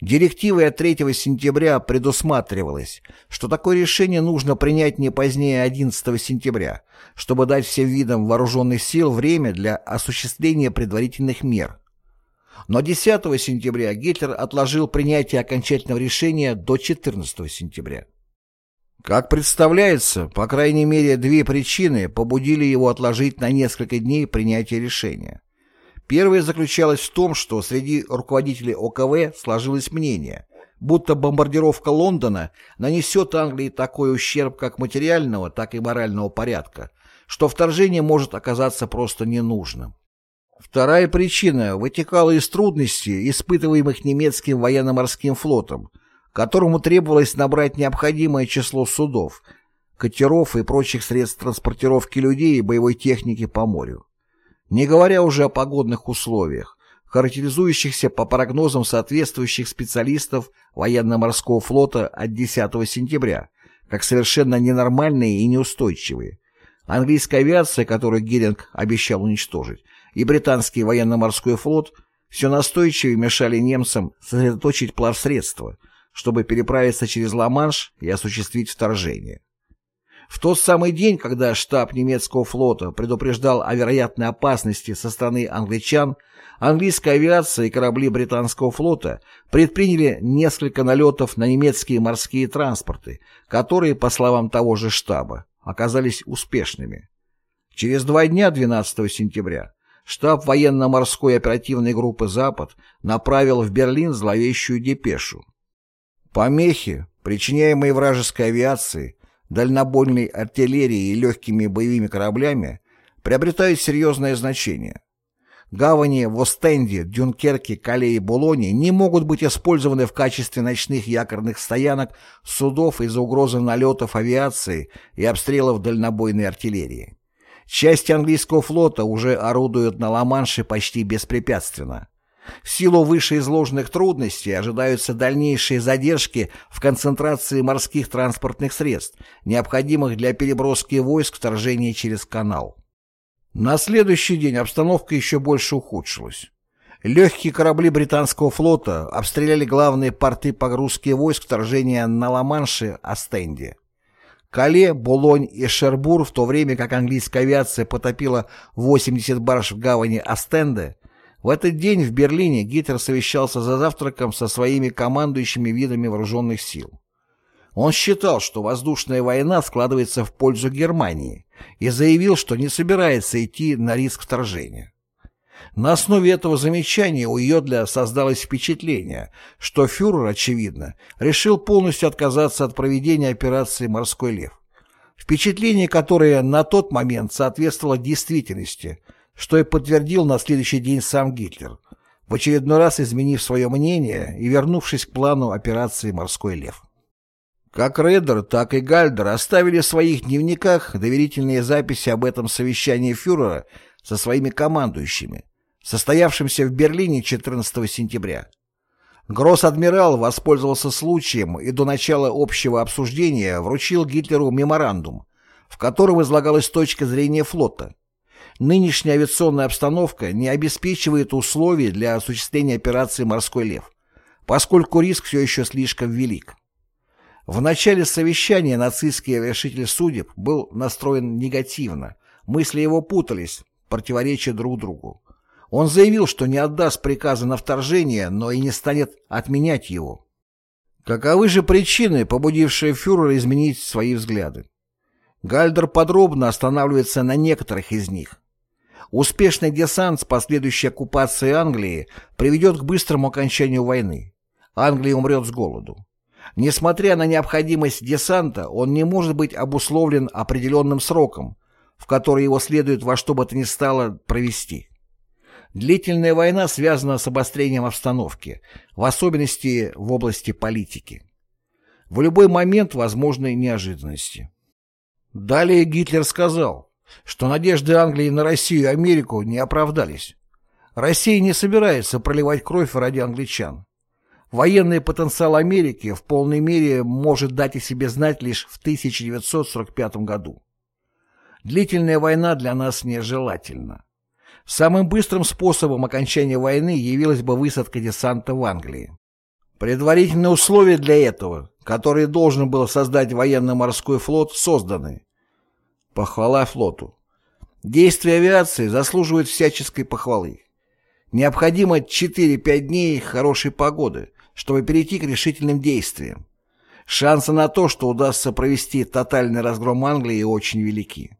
Директивой от 3 сентября предусматривалось, что такое решение нужно принять не позднее 11 сентября, чтобы дать всем видам вооруженных сил время для осуществления предварительных мер. Но 10 сентября Гитлер отложил принятие окончательного решения до 14 сентября. Как представляется, по крайней мере две причины побудили его отложить на несколько дней принятие решения. Первое заключалось в том, что среди руководителей ОКВ сложилось мнение, будто бомбардировка Лондона нанесет Англии такой ущерб как материального, так и морального порядка, что вторжение может оказаться просто ненужным. Вторая причина вытекала из трудностей, испытываемых немецким военно-морским флотом, которому требовалось набрать необходимое число судов, катеров и прочих средств транспортировки людей и боевой техники по морю. Не говоря уже о погодных условиях, характеризующихся по прогнозам соответствующих специалистов военно-морского флота от 10 сентября, как совершенно ненормальные и неустойчивые. Английская авиация, которую Геринг обещал уничтожить, и британский военно-морской флот все настойчивее мешали немцам сосредоточить плавсредства, чтобы переправиться через Ла-Манш и осуществить вторжение. В тот самый день, когда штаб немецкого флота предупреждал о вероятной опасности со стороны англичан, английская авиация и корабли британского флота предприняли несколько налетов на немецкие морские транспорты, которые, по словам того же штаба, оказались успешными. Через два дня, 12 сентября, штаб военно-морской оперативной группы «Запад» направил в Берлин зловещую депешу. Помехи, причиняемые вражеской авиацией, дальнобойной артиллерией и легкими боевыми кораблями приобретают серьезное значение. Гавани в Остенде, Дюнкерке, Кале и Булоне не могут быть использованы в качестве ночных якорных стоянок судов из-за угрозы налетов авиации и обстрелов дальнобойной артиллерии. Части английского флота уже орудуют на Ла-Манше почти беспрепятственно. В силу вышеизложенных трудностей ожидаются дальнейшие задержки в концентрации морских транспортных средств, необходимых для переброски войск вторжения через канал. На следующий день обстановка еще больше ухудшилась. Легкие корабли британского флота обстреляли главные порты погрузки войск вторжения на Ла-Манше Астенде. Кале, Булонь и Шербур, в то время как английская авиация потопила 80 барж в гавани Астенде, в этот день в Берлине Гитлер совещался за завтраком со своими командующими видами вооруженных сил. Он считал, что воздушная война складывается в пользу Германии и заявил, что не собирается идти на риск вторжения. На основе этого замечания у Йодля создалось впечатление, что фюрер, очевидно, решил полностью отказаться от проведения операции «Морской лев». Впечатление, которое на тот момент соответствовало действительности – что и подтвердил на следующий день сам Гитлер, в очередной раз изменив свое мнение и вернувшись к плану операции «Морской лев». Как Реддер, так и Гальдер оставили в своих дневниках доверительные записи об этом совещании фюрера со своими командующими, состоявшимся в Берлине 14 сентября. Гросс-адмирал воспользовался случаем и до начала общего обсуждения вручил Гитлеру меморандум, в котором излагалась точка зрения флота, Нынешняя авиационная обстановка не обеспечивает условий для осуществления операции «Морской лев», поскольку риск все еще слишком велик. В начале совещания нацистский решитель судеб был настроен негативно, мысли его путались, противоречия друг другу. Он заявил, что не отдаст приказа на вторжение, но и не станет отменять его. Каковы же причины, побудившие фюрера изменить свои взгляды? Гальдер подробно останавливается на некоторых из них. Успешный десант с последующей оккупацией Англии приведет к быстрому окончанию войны. Англия умрет с голоду. Несмотря на необходимость десанта, он не может быть обусловлен определенным сроком, в который его следует во что бы то ни стало провести. Длительная война связана с обострением обстановки, в особенности в области политики. В любой момент возможны неожиданности. Далее Гитлер сказал, что надежды Англии на Россию и Америку не оправдались. Россия не собирается проливать кровь ради англичан. Военный потенциал Америки в полной мере может дать о себе знать лишь в 1945 году. Длительная война для нас нежелательна. Самым быстрым способом окончания войны явилась бы высадка десанта в Англии. Предварительные условия для этого, которые должен был создать военно-морской флот, созданы, Похвала флоту. Действия авиации заслуживают всяческой похвалы. Необходимо 4-5 дней хорошей погоды, чтобы перейти к решительным действиям. Шансы на то, что удастся провести тотальный разгром Англии, очень велики.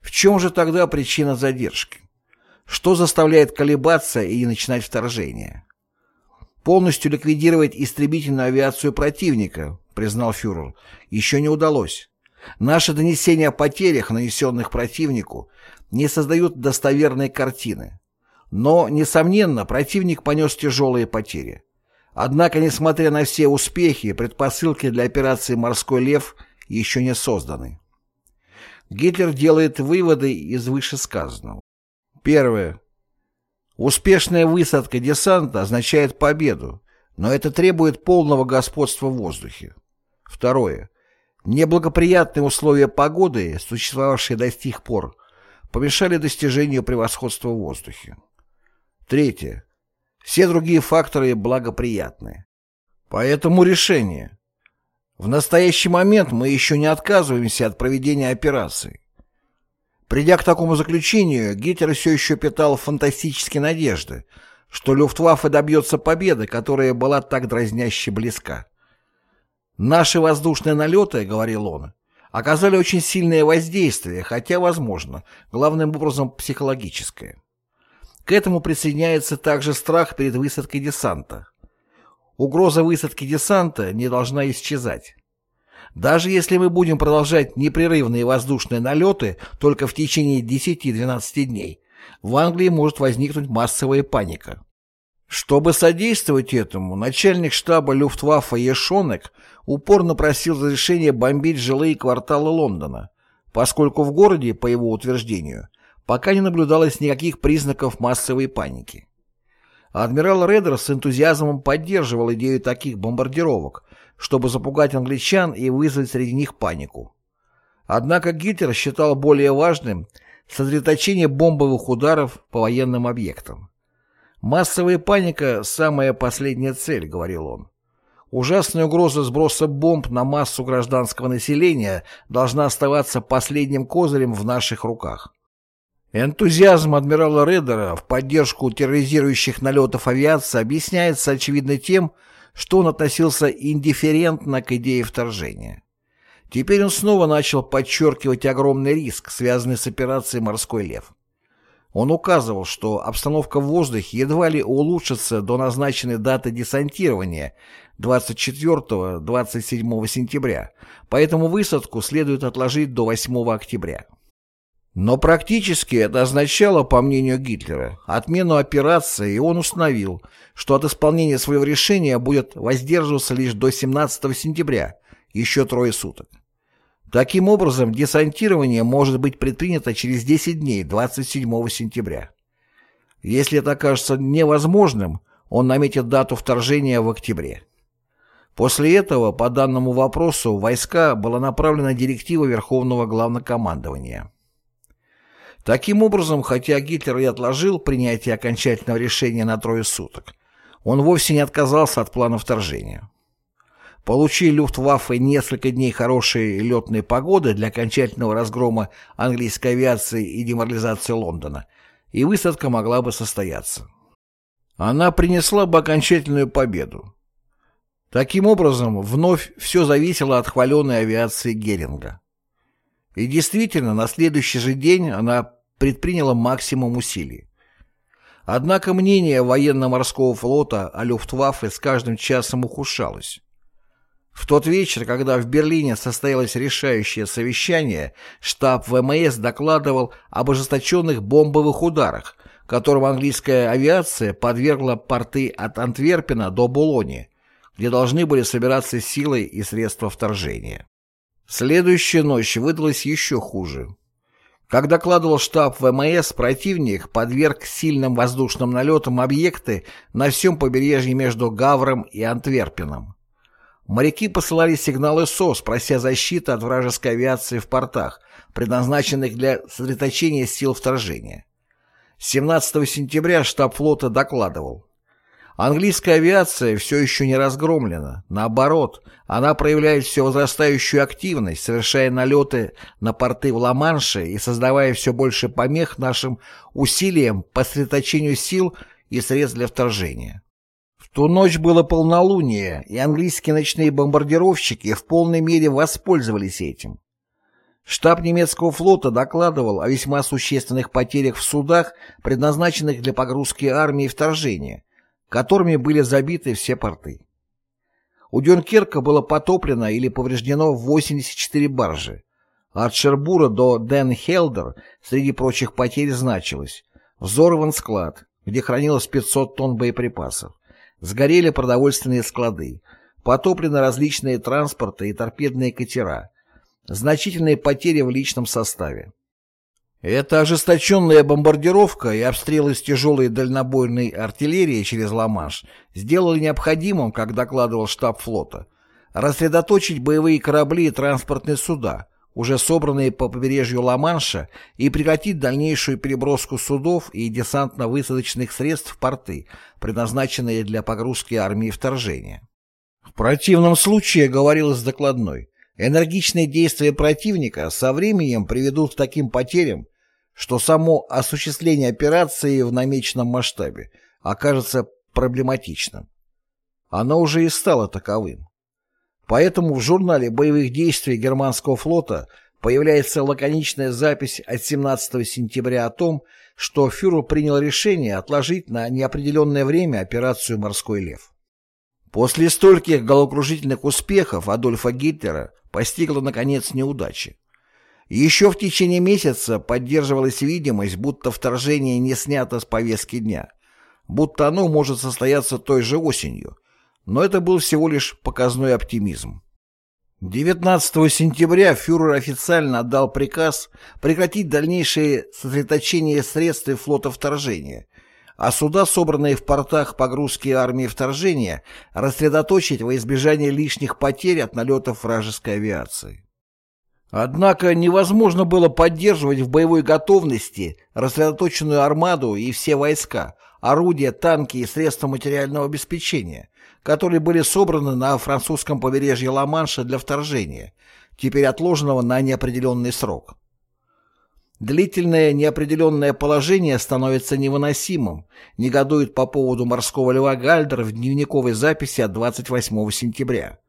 В чем же тогда причина задержки? Что заставляет колебаться и начинать вторжение? Полностью ликвидировать истребительную авиацию противника, признал фюрер, еще не удалось. Наши донесения о потерях, нанесенных противнику, не создают достоверной картины. Но, несомненно, противник понес тяжелые потери. Однако, несмотря на все успехи, предпосылки для операции «Морской лев» еще не созданы. Гитлер делает выводы из вышесказанного. Первое. Успешная высадка десанта означает победу, но это требует полного господства в воздухе. Второе. Неблагоприятные условия погоды, существовавшие до сих пор, помешали достижению превосходства в воздухе. Третье. Все другие факторы благоприятны. Поэтому решение. В настоящий момент мы еще не отказываемся от проведения операции. Придя к такому заключению, Гитлер все еще питал фантастические надежды, что Люфтваффе добьется победы, которая была так дразняще близка. «Наши воздушные налеты, — говорил он, — оказали очень сильное воздействие, хотя, возможно, главным образом психологическое. К этому присоединяется также страх перед высадкой десанта. Угроза высадки десанта не должна исчезать. Даже если мы будем продолжать непрерывные воздушные налеты только в течение 10-12 дней, в Англии может возникнуть массовая паника. Чтобы содействовать этому, начальник штаба Люфтваффе Ешонек упорно просил разрешения бомбить жилые кварталы Лондона, поскольку в городе, по его утверждению, пока не наблюдалось никаких признаков массовой паники. Адмирал Редер с энтузиазмом поддерживал идею таких бомбардировок, чтобы запугать англичан и вызвать среди них панику. Однако Гитлер считал более важным сосредоточение бомбовых ударов по военным объектам. «Массовая паника – самая последняя цель», — говорил он. Ужасная угроза сброса бомб на массу гражданского населения должна оставаться последним козырем в наших руках. Энтузиазм адмирала Редера в поддержку терроризирующих налетов авиации объясняется, очевидно, тем, что он относился индифферентно к идее вторжения. Теперь он снова начал подчеркивать огромный риск, связанный с операцией «Морской лев». Он указывал, что обстановка в воздухе едва ли улучшится до назначенной даты десантирования 24-27 сентября, поэтому высадку следует отложить до 8 октября. Но практически это означало, по мнению Гитлера, отмену операции, и он установил, что от исполнения своего решения будет воздерживаться лишь до 17 сентября, еще трое суток. Таким образом, десантирование может быть предпринято через 10 дней, 27 сентября. Если это окажется невозможным, он наметит дату вторжения в октябре. После этого, по данному вопросу, войска была направлена директива Верховного Главнокомандования. Таким образом, хотя Гитлер и отложил принятие окончательного решения на трое суток, он вовсе не отказался от плана вторжения. Получи Люфтваффе несколько дней хорошей летной погоды для окончательного разгрома английской авиации и деморализации Лондона, и высадка могла бы состояться. Она принесла бы окончательную победу. Таким образом, вновь все зависело от хваленной авиации Геринга. И действительно, на следующий же день она предприняла максимум усилий. Однако мнение военно-морского флота о Люфтваффе с каждым часом ухудшалось. В тот вечер, когда в Берлине состоялось решающее совещание, штаб ВМС докладывал об ожесточенных бомбовых ударах, которым английская авиация подвергла порты от Антверпена до Булони, где должны были собираться силы и средства вторжения. Следующая ночь выдалась еще хуже. Как докладывал штаб ВМС, противник подверг сильным воздушным налетам объекты на всем побережье между Гавром и Антверпеном. Моряки посылали сигналы СОС, прося защиты от вражеской авиации в портах, предназначенных для сосредоточения сил вторжения. 17 сентября штаб флота докладывал. Английская авиация все еще не разгромлена. Наоборот, она проявляет все возрастающую активность, совершая налеты на порты в Ла-Манше и создавая все больше помех нашим усилиям по сосредоточению сил и средств для вторжения. В ту ночь было полнолуние, и английские ночные бомбардировщики в полной мере воспользовались этим. Штаб немецкого флота докладывал о весьма существенных потерях в судах, предназначенных для погрузки армии вторжения, которыми были забиты все порты. У Дюнкерка было потоплено или повреждено 84 баржи. От Шербура до Ден-Хелдер среди прочих потерь значилось взорван склад, где хранилось 500 тонн боеприпасов, сгорели продовольственные склады, потоплены различные транспорты и торпедные катера, значительные потери в личном составе. Эта ожесточенная бомбардировка и обстрелы с тяжелой дальнобойной артиллерии через Ла-Манш сделали необходимым, как докладывал штаб флота, рассредоточить боевые корабли и транспортные суда, уже собранные по побережью Ла-Манша, и прекратить дальнейшую переброску судов и десантно-высадочных средств в порты, предназначенные для погрузки армии вторжения. В противном случае, говорилось докладной, энергичные действия противника со временем приведут к таким потерям, что само осуществление операции в намеченном масштабе окажется проблематичным. Оно уже и стало таковым. Поэтому в журнале боевых действий германского флота появляется лаконичная запись от 17 сентября о том, что фюрер принял решение отложить на неопределенное время операцию «Морской лев». После стольких головокружительных успехов Адольфа Гитлера постигла, наконец, неудача. Еще в течение месяца поддерживалась видимость, будто вторжение не снято с повестки дня, будто оно может состояться той же осенью, но это был всего лишь показной оптимизм. 19 сентября фюрер официально отдал приказ прекратить дальнейшее сосредоточение средств флота вторжения, а суда, собранные в портах погрузки армии вторжения, рассредоточить во избежание лишних потерь от налетов вражеской авиации. Однако невозможно было поддерживать в боевой готовности рассредоточенную армаду и все войска, орудия, танки и средства материального обеспечения, которые были собраны на французском побережье Ла-Манша для вторжения, теперь отложенного на неопределенный срок. Длительное неопределенное положение становится невыносимым, негодует по поводу морского льва Гальдер в дневниковой записи от 28 сентября.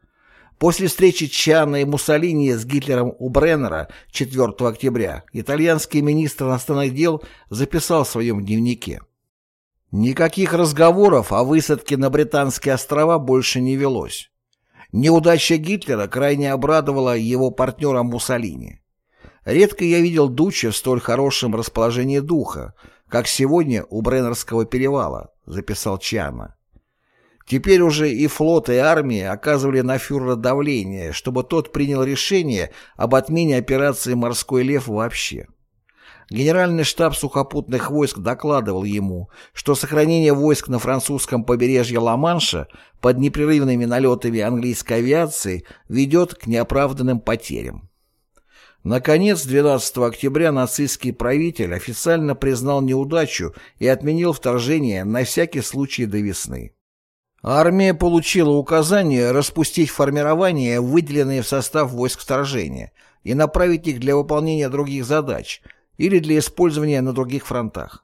После встречи Чана и Муссолини с Гитлером у Бреннера 4 октября итальянский министр иностранных дел записал в своем дневнике. Никаких разговоров о высадке на Британские острова больше не велось. Неудача Гитлера крайне обрадовала его партнера Муссолини. Редко я видел Дуча в столь хорошем расположении духа, как сегодня у Бреннерского перевала, записал Чана. Теперь уже и флот, и армия оказывали на фюрера давление, чтобы тот принял решение об отмене операции «Морской лев» вообще. Генеральный штаб сухопутных войск докладывал ему, что сохранение войск на французском побережье Ла-Манша под непрерывными налетами английской авиации ведет к неоправданным потерям. Наконец, 12 октября нацистский правитель официально признал неудачу и отменил вторжение на всякий случай до весны. Армия получила указание распустить формирования, выделенные в состав войск вторжения, и направить их для выполнения других задач или для использования на других фронтах.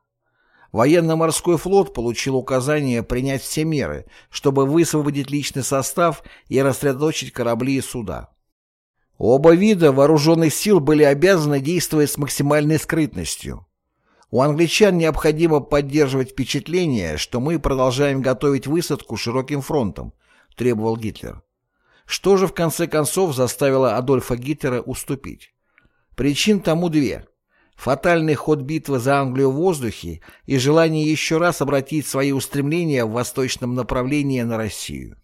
Военно-морской флот получил указание принять все меры, чтобы высвободить личный состав и рассредоточить корабли и суда. Оба вида вооруженных сил были обязаны действовать с максимальной скрытностью. У англичан необходимо поддерживать впечатление, что мы продолжаем готовить высадку широким фронтом, требовал Гитлер. Что же в конце концов заставило Адольфа Гитлера уступить? Причин тому две. Фатальный ход битвы за Англию в воздухе и желание еще раз обратить свои устремления в восточном направлении на Россию.